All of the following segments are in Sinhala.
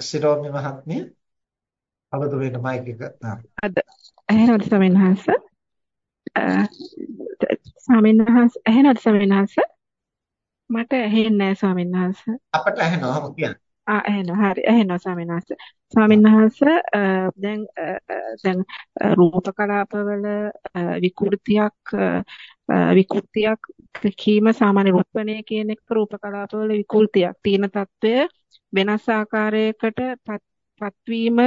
ශිරෝමි මහත්මිය අවදු වෙන මයික් එක දාන්න. අද? ස්වාමීන් වහන්සේ එහෙනවද ස්වාමීන් වහන්සේ? මට ඇහෙන්නේ නැහැ ස්වාමීන් වහන්සේ. අපට ඇහෙනවා මොකද කියන්නේ? ආ ඇහෙනවා හරි ඇහෙනවා ස්වාමීන් වහන්සේ. ස්වාමීන් වහන්සේ දැන් දැන් රූප කලාපවල විකෘතියක් විකෘතියක් කීම සාමාන්‍ය රූපණය කියන එක රූප කලාපවල විකෘතියක් තියෙන తත්වය වෙනස් ආකාරයකට පත්වීම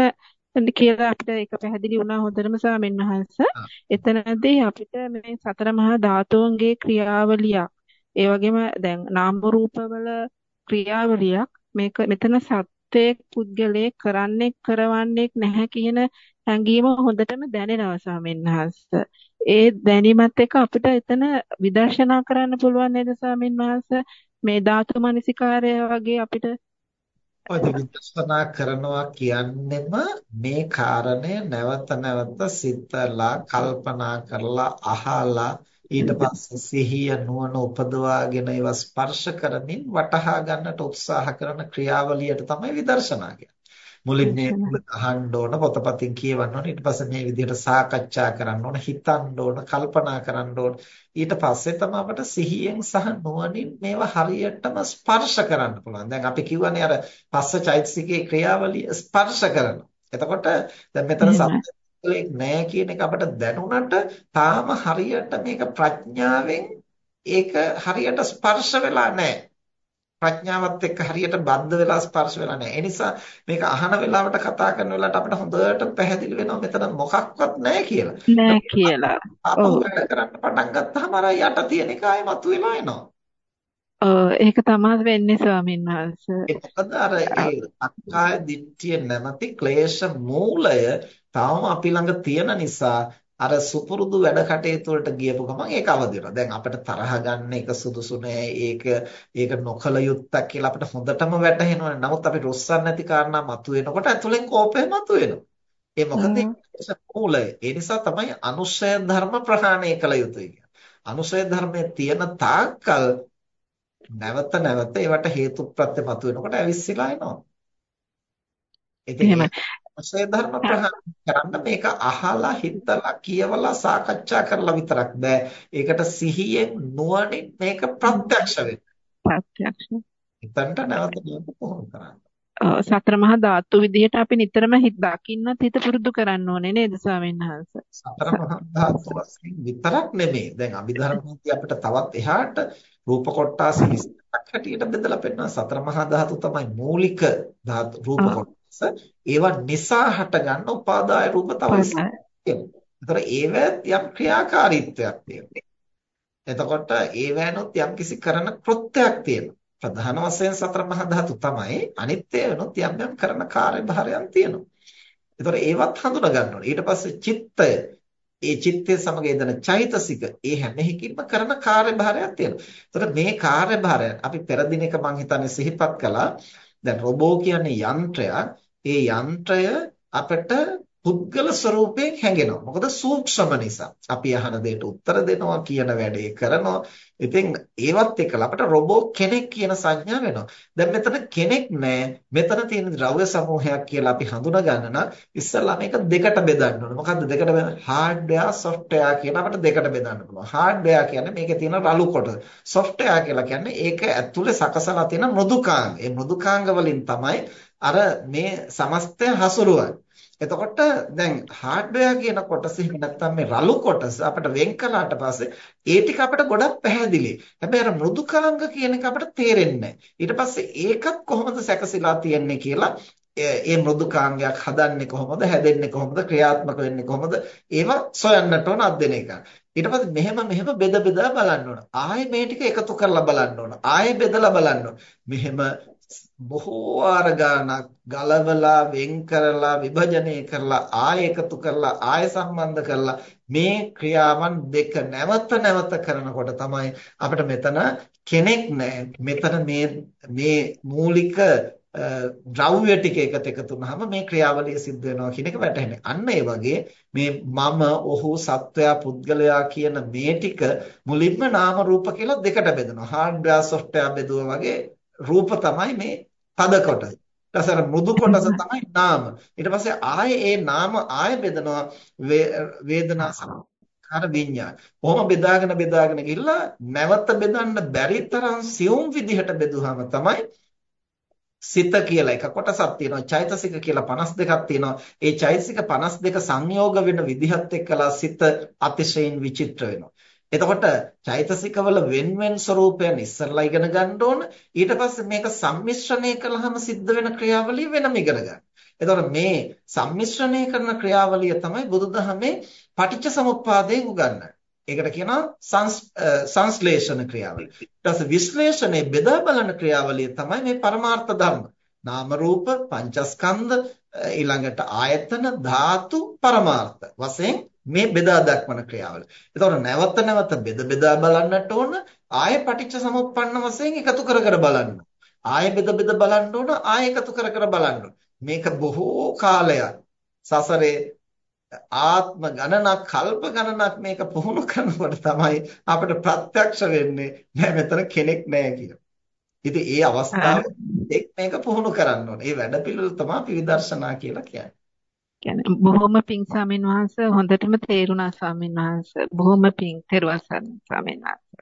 කියලා අපිට ඒක පැහැදිලි වුණා හොඳටම ස්වාමීන් වහන්සේ. එතනදී අපිට මේ සතර මහා ධාතුන්ගේ ක්‍රියාවලියක් ඒ වගේම දැන් නාම රූපවල ක්‍රියාවලියක් මේක මෙතන සත්‍යයක් පුද්ගලයේ කරන්නේ කරවන්නේ නැහැ කියන හැඟීම හොඳටම දැනෙනවා ස්වාමීන් වහන්සේ. ඒ දැනීමත් එක්ක අපිට එතන විදර්ශනා කරන්න පුළුවන් නේද ස්වාමීන් වහන්සේ? මේ ධාතු මනසිකාරය වගේ අපිට ඔය විදර්ශනා කරනවා කියන්නෙම මේ කාරණය නැවත නැවත සිතලා කල්පනා කරලා අහලා ඊට පස්සේ සිහිය නුවණ උපදවාගෙන ඒවා ස්පර්ශ කරමින් වටහා ගන්නට උත්සාහ කරන ක්‍රියාවලියට තමයි විදර්ශනා කියන්නේ. මුලින් අහන්න ඕන පොතපතින් කියවන්න ඕන. ඊට පස්සේ මේ විදිහට සාකච්ඡා කරන්න ඕන හිතන්න ඕන කල්පනා කරන්න ඕන. ඊට පස්සේ තමයි අපට සිහියෙන් සහ නුවණින් මේවා හරියටම ස්පර්ශ කරන්න පුළුවන්. දැන් අපි කියවනේ අර පස්ස චෛතසිකයේ ක්‍රියාවලිය ස්පර්ශ කරනවා. එතකොට දැන් මෙතන සත්‍ය පුද්ගලෙක් නැහැ කියන එක අපිට දැනුණට තාම හරියට මේක ප්‍රඥාවෙන් ඒක හරියට ස්පර්ශ වෙලා නැහැ. ප්‍රඥාවත් එක්ක හරියට බද්ධ වෙලා ස්පර්ශ වෙලා නැහැ. ඒ නිසා මේක අහන වෙලාවට කතා කරන වෙලාවට අපිට හොඳට පැහැදිලි වෙනවා මෙතන මොකක්වත් නැහැ කියලා. නැහැ කියලා. ඔව්. වැඩ කරන්න පටන් ගත්තාම අර යට තියෙන එක ආයෙ මතුවෙලා එනවා. ඒක තමයි වෙන්නේ ස්වාමීන් වහන්සේ. එතකොට අර ඒ අක්කාය දිට්ඨිය නැමැති ක්ලේශ මූලය තාම අපි ළඟ තියෙන නිසා අර සුපුරුදු වැඩ කටයුතු වලට ගියපු ගමන් ඒක අවදි වෙනවා. දැන් අපිට තරහ ගන්න එක සුදුසු නෑ. ඒක ඒක නොකල යුත්තක් කියලා අපිට හොඳටම වැටහෙනවා. නමුත් අපි රොස්සන් නැති කාරණා මතුවෙනකොට ඇතුලෙන් කෝපය මතුවෙනවා. ඒ මොකද මූලය. ඒ නිසා තමයි අනුශය ධර්ම ප්‍රහාණය කළ යුතුයි කියන්නේ. අනුශය ධර්මයේ තියෙන තාක්කල් නැවත නැවත ඒවට හේතු ප්‍රත්‍ය මතුවෙනකොට ඇවිස්සලා එනවා. ඉතින් ආශ්‍රය ධර්ම ප්‍රහාණය කරන්න මේක අහලා හිතලා කියවලා සාකච්ඡා කරලා විතරක් බෑ. ඒකට සිහියෙන් නුවණින් මේක ප්‍රත්‍යක්ෂ වෙන්න. ප්‍රත්‍යක්ෂ. හිතන්ට නැවත නැවත පුහුණු කරන්න. සතර මහා ධාතු විදිහට අපි නිතරම හිත දකින්නත් හිත පුරුදු කරන්න ඕනේ නේද ස්වාමීන් වහන්සේ? සතර මහා ධාතු වශයෙන් විතරක් නෙමෙයි. දැන් අභිධර්මයේ අපිට තවත් එහාට රූප කොටස් 20ක් හැටියට බෙදලා පෙන්නන සතර මහා ධාතු තමයි මූලික ධාතු රූප කොටස්. ඒවා නිසා හටගන්න උපාදාය රූප තව ඒතර ඒව යම් ක්‍රියාකාරීත්වයක් තියෙනවා. එතකොට ඒවැනොත් යම් කිසි කරන කෘත්‍යයක් තියෙනවා. ප්‍රධාන වශයෙන් සතර මහා ධාතු තමයි අනිත්‍ය වෙනොත් යම් යම් කරන කාර්යභාරයන් තියෙනවා. ඒතර ඒවත් හඳුනා ගන්න ඕනේ. ඊට පස්සේ චිත්තය ඒ චිත්තය සමග යෙදෙන චෛතසික ඒ හැම එකකින්ම කරන කාර්යභාරයක් තියෙනවා. ඒතර මේ කාර්යභාරය අපි පෙර දිනක මම හිතන්නේ සිහිපත් කළා. දැන් රොබෝ කියන්නේ යන්ත්‍රයක්. ඒ යන්ත්‍රය අපිට පුද්ගල ස්වરૂපයෙන් හැඟෙනවා. මොකද සූක්ෂම නිසා. අපි අහන දෙයට උත්තර දෙනවා, කියන වැඩේ කරනවා. ඉතින් ඒවත් එක්කලා අපට රොබෝ කෙනෙක් කියන සංඥා වෙනවා. දැන් මෙතන කෙනෙක් නෑ. මෙතන තියෙන ද්‍රව්‍ය සමූහයක් කියලා අපි හඳුනා ගන්න නම් ඉස්සල්ලා මේක දෙකට බෙදන්න ඕනේ. මොකද්ද දෙකට බෙදන්නේ? හાર્ඩ්වෙයා, සොෆ්ට්වෙයා කියන අපිට දෙකට බෙදන්න පුළුවන්. හાર્ඩ්වෙයා කියන්නේ මේකේ තියෙන රළු කොට. සොෆ්ට්වෙයා කියලා කියන්නේ ඒක ඇතුලේ සකසලා තියෙන මෘදුකාංග. ඒ මෘදුකාංග වලින් තමයි අර මේ සමස්තය හසුරුවන්නේ. එතකොට දැන් හાર્ඩ්වෙයාර් කියන කොටස එහෙම නැත්නම් මේ රළු කොටස අපිට වෙන් කළාට පස්සේ ඒ ටික අපිට ගොඩක් පැහැදිලි. හැබැයි අර මෘදුකාංග කියන එක අපිට තේරෙන්නේ ඊට පස්සේ ඒකත් කොහොමද සැකසීලා තියෙන්නේ කියලා ඒ මෘදුකාංගයක් හදන්නේ කොහොමද හැදෙන්නේ කොහොමද ක්‍රියාත්මක වෙන්නේ කොහොමද ඒවා සොයන්නට ඕන අධ්‍යයනය ඊට පස්සේ මෙහෙම මෙහෙම බෙද බෙදා බලන්න ඕන. ආයේ මේ ටික එකතු කරලා බලන්න ඕන. ආයේ බෙදලා බලන්න ඕන. මෙහෙම බොහෝ වාර ගානක් ගලවලා වෙන් කරලා විභජනය කරලා ආය එකතු කරලා ආය සම්බන්ධ කරලා මේ ක්‍රියාවන් දෙක නැවත නැවත කරනකොට තමයි අපිට මෙතන කෙනෙක් නැහැ මෙතන මේ මේ මූලික ද්‍රව්‍ය ටික එකට එකතු වුනහම මේ ක්‍රියාවලිය සිද්ධ වෙනවා කියන එක වැටහෙන්නේ. අන්න ඒ වගේ මේ මම, ඔහු, සත්වයා, පුද්ගලයා කියන මේ ටික මුලින්ම නාම රූප කියලා දෙකට බෙදෙනවා. හાર્ඩ්වෙයාර්, සොෆ්ට්වෙයාර් බෙදුවා වගේ රූප තමයි මේ තද කොටස. ඊට පස්සේ මෘදු කොටස තමයි නාම. ඊට පස්සේ ආයේ ඒ නාම ආයේ බෙදනවා වේදනා සංඛාර විඤ්ඤාණ. කොහොම බෙදාගෙන බෙදාගෙන ගිහිල්ලා නැවත බෙදන්න බැරි තරම් සියුම් විදිහට බෙදුවාම තමයි සිත කියලා එක කොටසක් තියෙනවා චෛතසික කියලා 52ක් තියෙනවා ඒ චෛතසික 52 සංයෝග වෙන විදිහත් එක්කලා සිත අතිශයින් විචිත්‍ර වෙනවා එතකොට චෛතසිකවල වෙන වෙන ස්වરૂපයන් ඉස්සරලා ඉගෙන ගන්න ඕන ඊට පස්සේ මේක සම්මිශ්‍රණය කළාම සිද්ධ වෙන ක්‍රියාවලිය වෙනම ඉගෙන ගන්න. එතකොට මේ සම්මිශ්‍රණය කරන ක්‍රියාවලිය තමයි බුදුදහමේ පටිච්ච සමුප්පාදයෙන් උගන්වන්නේ. ඒකට කියනවා සංස්ලේෂණ ක්‍රියාවලිය. ඊට පස්සේ විශ්ලේෂණය බෙදා බලන ක්‍රියාවලිය තමයි මේ පරමාර්ථ ධර්ම. නාම රූප පංචස්කන්ධ ඊළඟට ආයතන ධාතු පරමාර්ථ වශයෙන් මේ බෙදා දක්වන ක්‍රියාවල. ඒතකොට නැවත නැවත බෙද බෙදා බලන්නට ඕන ආය පටිච්ච සමුප්පන්න වශයෙන් එකතු කර කර බලන්න. ආය බෙද බෙද බලන්න ඕන ආය එකතු කර කර බලන්න. මේක බොහෝ කාලයක් සසරේ ආත්ම ගණනක් කල්ප ගණනක් මේක පුහුණු කරනකොට තමයි අපිට ප්‍රත්‍යක්ෂ වෙන්නේ නෑ මෙතන කෙනෙක් නෑ කියලා. ඉතින් ඒ අවස්ථාවේ මේක පුහුණු කරන්න ඕනේ. ඒ වැඩ පිළිවෙල තමයි විදර්ශනා කියලා කියන්නේ. කියන්නේ බොහොම පිං ස්වාමීන් වහන්සේ හොඳටම තේරුණා ස්වාමීන් වහන්සේ. බොහොම පිං තෙරුවන් සරණයි ස්වාමීන් වහන්සේ.